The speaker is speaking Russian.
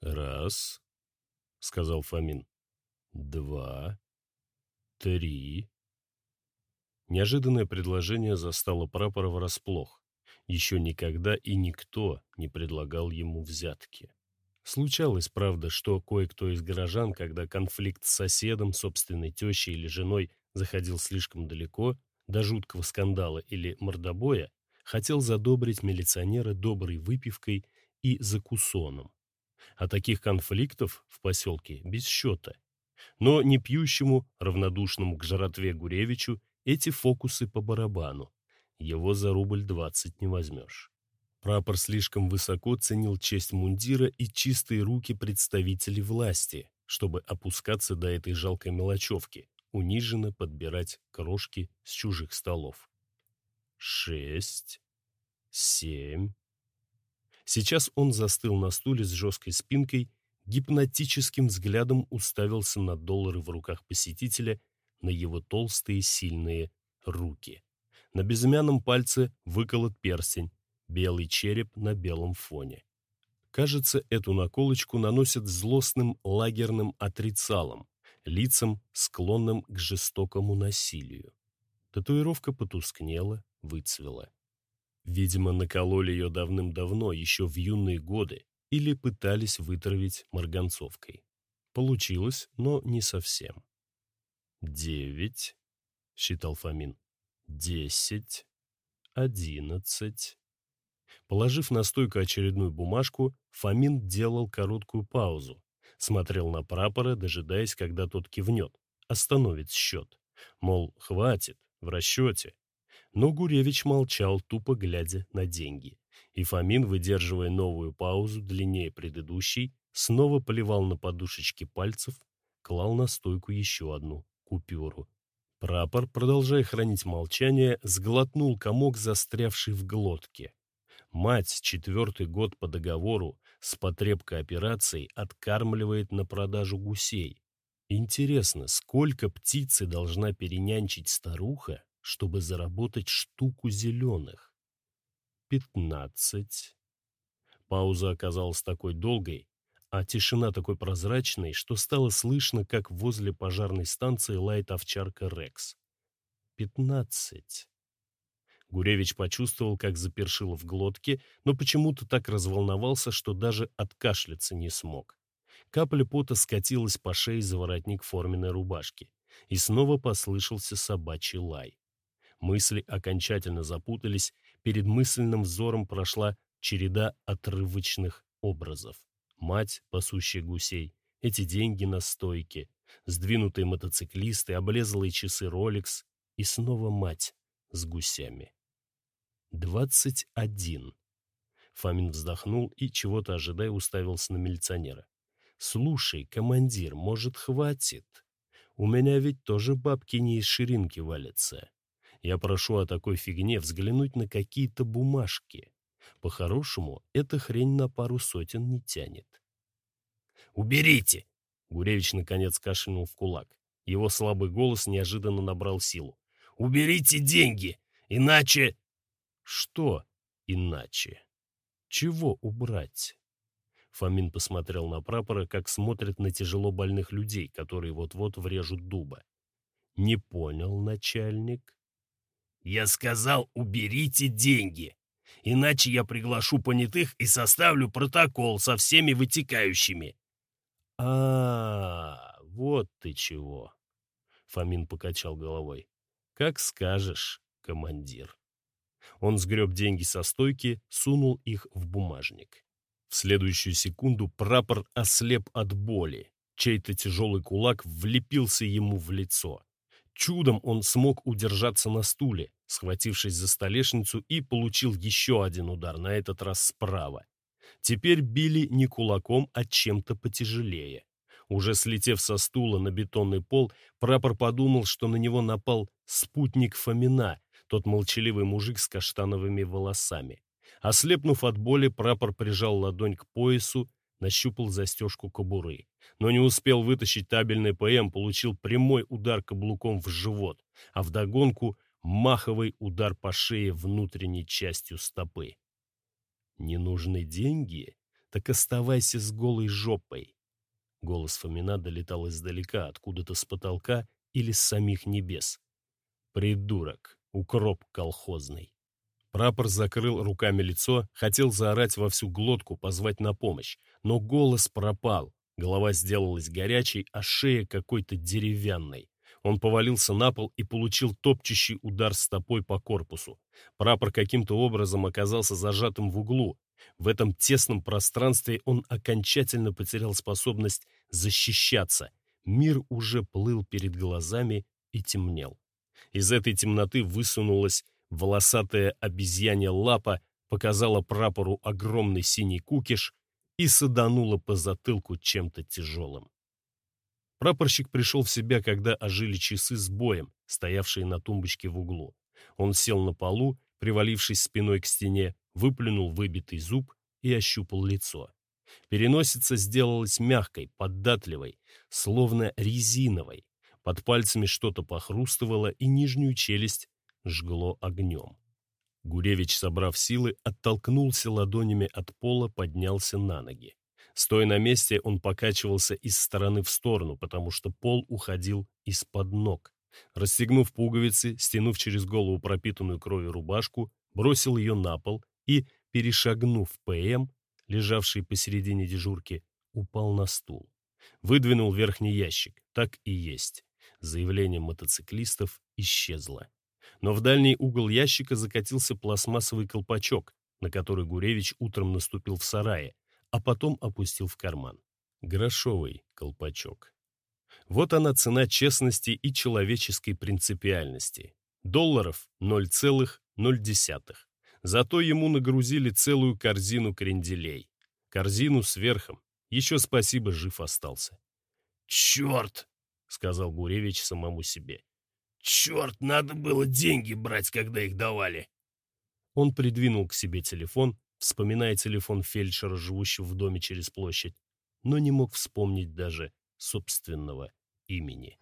«Раз», — сказал Фомин. «Два, три». Неожиданное предложение застало прапора врасплох. Еще никогда и никто не предлагал ему взятки. Случалось, правда, что кое-кто из горожан, когда конфликт с соседом, собственной тещей или женой заходил слишком далеко, до жуткого скандала или мордобоя, хотел задобрить милиционера доброй выпивкой и закусоном. А таких конфликтов в поселке без счета. Но не пьющему, равнодушному к жратве Гуревичу эти фокусы по барабану. Его за рубль двадцать не возьмешь. Прапор слишком высоко ценил честь мундира и чистые руки представителей власти, чтобы опускаться до этой жалкой мелочевки, униженно подбирать крошки с чужих столов. Шесть, семь. Сейчас он застыл на стуле с жесткой спинкой, гипнотическим взглядом уставился на доллары в руках посетителя, на его толстые сильные руки. На безымянном пальце выколот перстень, белый череп на белом фоне. Кажется, эту наколочку наносят злостным лагерным отрицалом, лицам, склонным к жестокому насилию. Татуировка потускнела, выцвела. Видимо, накололи ее давным-давно, еще в юные годы, или пытались вытравить марганцовкой. Получилось, но не совсем. «Девять», — считал Фомин, — «десять, одиннадцать». Положив на стойку очередную бумажку, Фомин делал короткую паузу, смотрел на прапора, дожидаясь, когда тот кивнет, остановит счет. Мол, хватит, в расчете. Но Гуревич молчал, тупо глядя на деньги. И Фомин, выдерживая новую паузу, длиннее предыдущей, снова поливал на подушечки пальцев, клал на стойку еще одну купюру. Прапор, продолжая хранить молчание, сглотнул комок, застрявший в глотке. Мать четвертый год по договору с потребкой операций откармливает на продажу гусей. Интересно, сколько птицы должна перенянчить старуха, чтобы заработать штуку зеленых? Пятнадцать. Пауза оказалась такой долгой, а тишина такой прозрачной, что стало слышно, как возле пожарной станции лает овчарка Рекс. Пятнадцать. Гуревич почувствовал, как запершило в глотке, но почему-то так разволновался, что даже откашляться не смог. Капля пота скатилась по шее за воротник форменной рубашки, и снова послышался собачий лай. Мысли окончательно запутались, перед мысленным взором прошла череда отрывочных образов. Мать, пасущая гусей, эти деньги на стойке, сдвинутые мотоциклисты, облезлые часы Rolex и снова мать с гусями. «Двадцать один». Фомин вздохнул и, чего-то ожидая, уставился на милиционера. «Слушай, командир, может, хватит? У меня ведь тоже бабки не из ширинки валятся. Я прошу о такой фигне взглянуть на какие-то бумажки. По-хорошему, эта хрень на пару сотен не тянет». «Уберите!» Гуревич наконец кашлянул в кулак. Его слабый голос неожиданно набрал силу. «Уберите деньги, иначе...» Что иначе? Чего убрать? Фомин посмотрел на прапора, как смотрят на тяжело больных людей, которые вот-вот врежут дуба. Не понял, начальник. Я сказал, уберите деньги, иначе я приглашу понятых и составлю протокол со всеми вытекающими. А, -а, -а вот ты чего. Фомин покачал головой. Как скажешь, командир. Он сгреб деньги со стойки, сунул их в бумажник. В следующую секунду прапор ослеп от боли. Чей-то тяжелый кулак влепился ему в лицо. Чудом он смог удержаться на стуле, схватившись за столешницу, и получил еще один удар, на этот раз справа. Теперь били не кулаком, а чем-то потяжелее. Уже слетев со стула на бетонный пол, прапор подумал, что на него напал спутник Фомина, тот молчаливый мужик с каштановыми волосами. Ослепнув от боли, прапор прижал ладонь к поясу, нащупал застежку кобуры. Но не успел вытащить табельный ПМ, получил прямой удар каблуком в живот, а вдогонку маховый удар по шее внутренней частью стопы. «Не нужны деньги?» так оставайся с голой жопой. Голос Фомина долетал издалека, откуда-то с потолка или с самих небес. Придурок, укроп колхозный. Прапор закрыл руками лицо, хотел заорать во всю глотку, позвать на помощь, но голос пропал, голова сделалась горячей, а шея какой-то деревянной. Он повалился на пол и получил топчущий удар стопой по корпусу. Прапор каким-то образом оказался зажатым в углу. В этом тесном пространстве он окончательно потерял способность защищаться. Мир уже плыл перед глазами и темнел. Из этой темноты высунулась волосатая обезьянья лапа, показала прапору огромный синий кукиш и саданула по затылку чем-то тяжелым. Прапорщик пришел в себя, когда ожили часы с боем, стоявшие на тумбочке в углу. Он сел на полу, привалившись спиной к стене, выплюнул выбитый зуб и ощупал лицо. Переносица сделалась мягкой, податливой, словно резиновой. Под пальцами что-то похрустывало, и нижнюю челюсть жгло огнем. Гуревич, собрав силы, оттолкнулся ладонями от пола, поднялся на ноги. Стоя на месте, он покачивался из стороны в сторону, потому что пол уходил из-под ног. Расстегнув пуговицы, стянув через голову пропитанную кровью рубашку, бросил ее на пол и, перешагнув ПМ, лежавший посередине дежурки, упал на стул. Выдвинул верхний ящик. Так и есть. Заявление мотоциклистов исчезло. Но в дальний угол ящика закатился пластмассовый колпачок, на который Гуревич утром наступил в сарае, а потом опустил в карман. Грошовый колпачок. Вот она цена честности и человеческой принципиальности. Долларов 0,0. Зато ему нагрузили целую корзину кренделей. Корзину с верхом. Еще спасибо, жив остался. «Черт!» — сказал Гуревич самому себе. «Черт, надо было деньги брать, когда их давали!» Он придвинул к себе телефон, вспоминая телефон фельдшера, живущего в доме через площадь, но не мог вспомнить даже собственного имени.